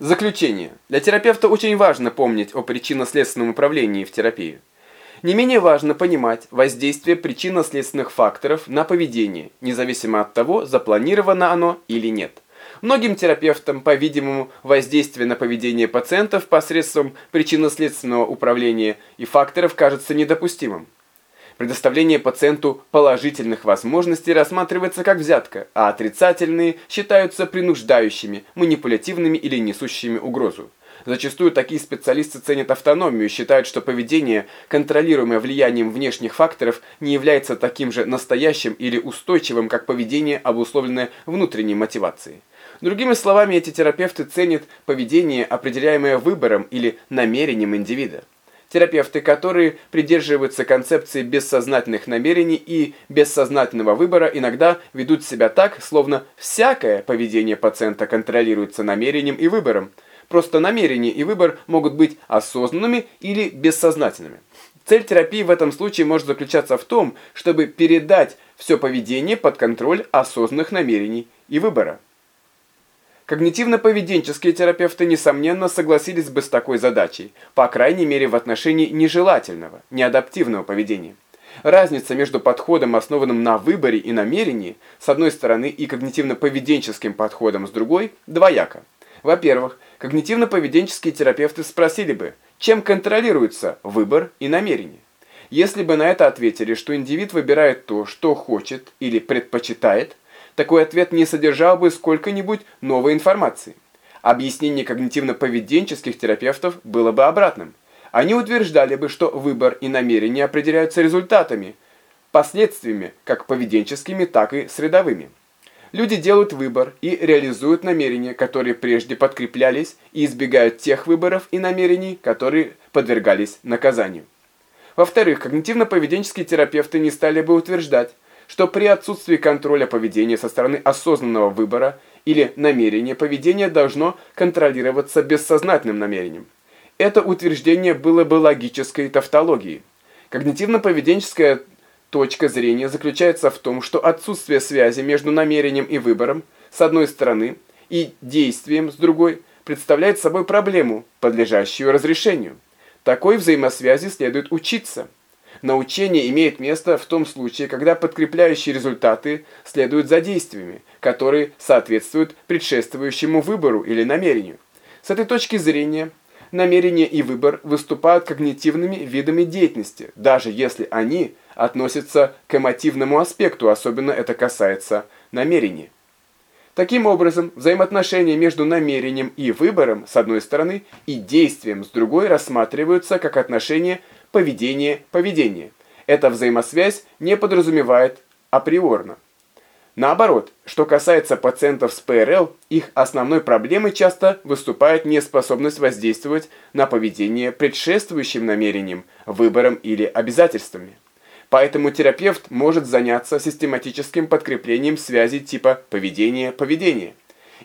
Заключение. Для терапевта очень важно помнить о причинно-следственном управлении в терапии. Не менее важно понимать воздействие причинно-следственных факторов на поведение, независимо от того, запланировано оно или нет. Многим терапевтам, по-видимому, воздействие на поведение пациентов посредством причинно-следственного управления и факторов кажется недопустимым. Предоставление пациенту положительных возможностей рассматривается как взятка, а отрицательные считаются принуждающими, манипулятивными или несущими угрозу. Зачастую такие специалисты ценят автономию и считают, что поведение, контролируемое влиянием внешних факторов, не является таким же настоящим или устойчивым, как поведение, обусловленное внутренней мотивацией. Другими словами, эти терапевты ценят поведение, определяемое выбором или намерением индивида. Терапевты, которые придерживаются концепции бессознательных намерений и бессознательного выбора, иногда ведут себя так, словно всякое поведение пациента контролируется намерением и выбором. Просто намерение и выбор могут быть осознанными или бессознательными. Цель терапии в этом случае может заключаться в том, чтобы передать все поведение под контроль осознанных намерений и выбора. Когнитивно-поведенческие терапевты, несомненно, согласились бы с такой задачей, по крайней мере в отношении нежелательного, неадаптивного поведения. Разница между подходом, основанным на выборе и намерении, с одной стороны, и когнитивно-поведенческим подходом с другой, двояка. Во-первых, когнитивно-поведенческие терапевты спросили бы, чем контролируется выбор и намерение. Если бы на это ответили, что индивид выбирает то, что хочет или предпочитает – такой ответ не содержал бы сколько-нибудь новой информации. Объяснение когнитивно-поведенческих терапевтов было бы обратным. Они утверждали бы, что выбор и намерение определяются результатами, последствиями, как поведенческими, так и средовыми. Люди делают выбор и реализуют намерения, которые прежде подкреплялись, и избегают тех выборов и намерений, которые подвергались наказанию. Во-вторых, когнитивно-поведенческие терапевты не стали бы утверждать, что при отсутствии контроля поведения со стороны осознанного выбора или намерения поведение должно контролироваться бессознательным намерением. Это утверждение было бы логической тавтологией. Когнитивно-поведенческая точка зрения заключается в том, что отсутствие связи между намерением и выбором с одной стороны и действием с другой представляет собой проблему, подлежащую разрешению. Такой взаимосвязи следует учиться – Научение имеет место в том случае, когда подкрепляющие результаты следуют за действиями, которые соответствуют предшествующему выбору или намерению. С этой точки зрения, намерение и выбор выступают когнитивными видами деятельности, даже если они относятся к эмотивному аспекту, особенно это касается намерения. Таким образом, взаимоотношения между намерением и выбором с одной стороны и действием с другой рассматриваются как отношения поведение-поведение. Эта взаимосвязь не подразумевает априорно. Наоборот, что касается пациентов с ПРЛ, их основной проблемой часто выступает неспособность воздействовать на поведение предшествующим намерением, выбором или обязательствами. Поэтому терапевт может заняться систематическим подкреплением связи типа поведение-поведение.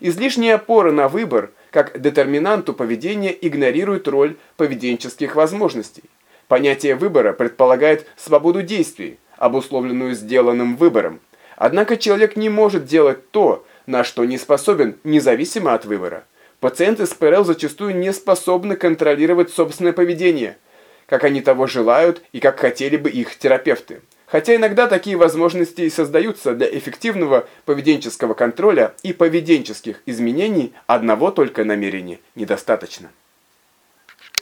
Излишняя опора на выбор, как детерминанту поведения, игнорирует роль поведенческих возможностей. Понятие выбора предполагает свободу действий, обусловленную сделанным выбором. Однако человек не может делать то, на что не способен, независимо от выбора. Пациенты с ПРЛ зачастую не способны контролировать собственное поведение, как они того желают и как хотели бы их терапевты. Хотя иногда такие возможности и создаются для эффективного поведенческого контроля и поведенческих изменений, одного только намерения недостаточно.